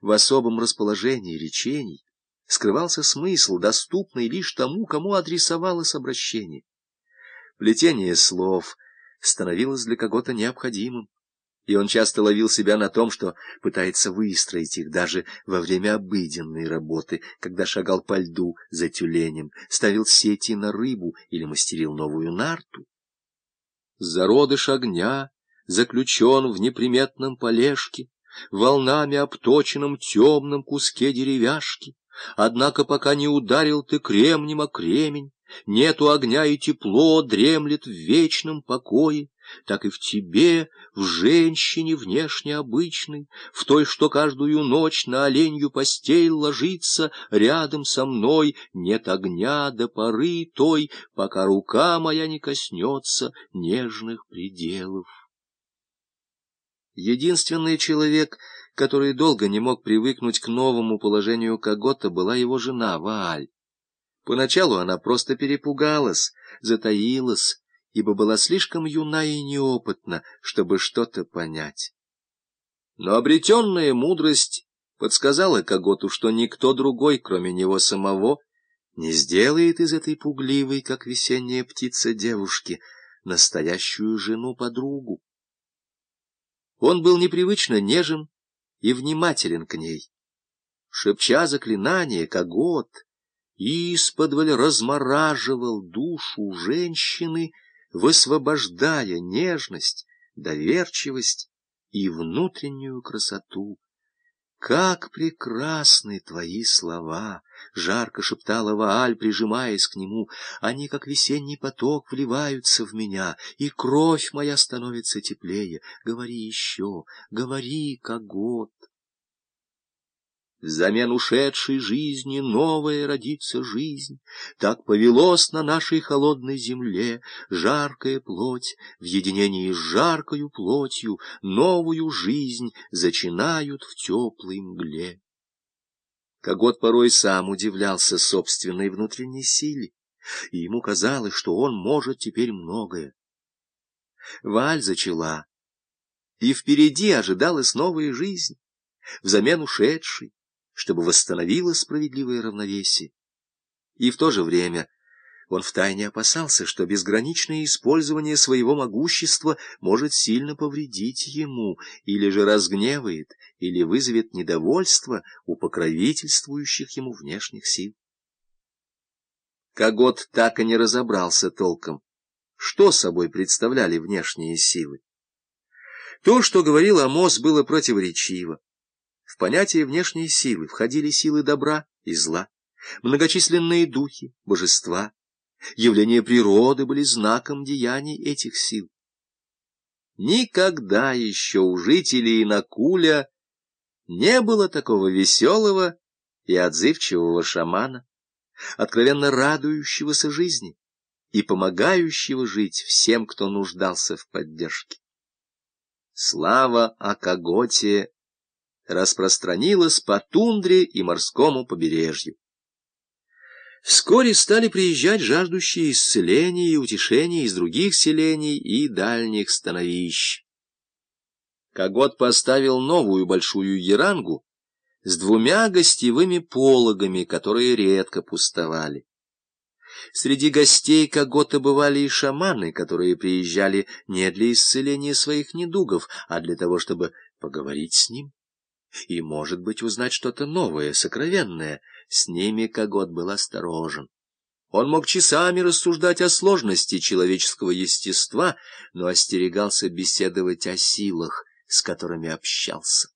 В особом расположении речений скрывался смысл, доступный лишь тому, кому адресовалось обращение. Плетение слов становилось для кого-то необходимым, и он часто ловил себя на том, что пытается выстроить их даже во время обыденной работы, когда шагал по льду за тюленем, ставил сети на рыбу или мастерил новую нарту. Зародыш огня заключен в неприметном полежке, волнами обточенном темном куске деревяшки. Однако пока не ударил ты кремнем о кремень, нету огня и тепло дремлет в вечном покое, так и в тебе, в женщине внешне обычной, в той, что каждую ночь на оленью постель ложится рядом со мной, нет огня до поры той, пока рука моя не коснется нежных пределов. Единственный человек, который долго не мог привыкнуть к новому положению Кагота, была его жена Вааль. Поначалу она просто перепугалась, затаилась, ибо была слишком юна и неопытна, чтобы что-то понять. Но обретенная мудрость подсказала Каготу, что никто другой, кроме него самого, не сделает из этой пугливой, как весенняя птица девушки, настоящую жену-подругу. Он был непривычно нежен и внимателен к ней. Шепча заклинание, когот исподволь размораживал душу женщины, высвобождая нежность, доверчивость и внутреннюю красоту. «Как прекрасны твои слова!» — жарко шептала Вааль, прижимаясь к нему. «Они, как весенний поток, вливаются в меня, и кровь моя становится теплее. Говори еще, говори, как год!» Взамен ушедшей жизни новая родится жизнь. Так повелось на нашей холодной земле. Жаркая плоть в единении с жаркою плотью новую жизнь зачинают в теплой мгле. Когот порой сам удивлялся собственной внутренней силе, и ему казалось, что он может теперь многое. Валь зачала, и впереди ожидалась новая жизнь, взамен ушедшей чтобы восстановило справедливое равновесие. И в то же время он втайне опасался, что безграничное использование своего могущества может сильно повредить ему, или же разгневает, или вызовет недовольство у покровительствующих ему внешних сил. Когот так и не разобрался толком, что собой представляли внешние силы. То, что говорил Амос, было противоречиво. В понятие внешней силы входили силы добра и зла, многочисленные духи, божества. Явления природы были знаком деяний этих сил. Никогда еще у жителей Накуля не было такого веселого и отзывчивого шамана, откровенно радующегося жизни и помогающего жить всем, кто нуждался в поддержке. Слава о Каготе распространилась по тундре и морскому побережью. Вскоре стали приезжать жаждущие исцеления и утешения из других селений и дальних становищ. Когот поставил новую большую ерангу с двумя гостевыми пологами, которые редко пустовали. Среди гостей Когота бывали и шаманы, которые приезжали не для исцеления своих недугов, а для того, чтобы поговорить с ним и, может быть, узнать что-то новое, сокровенное. С ними Когот был осторожен. Он мог часами рассуждать о сложности человеческого естества, но остерегался беседовать о силах, с которыми общался.